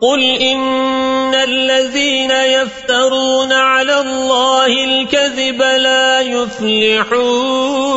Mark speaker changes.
Speaker 1: قل إن الذين يفترون على الله الكذب لا يفلحون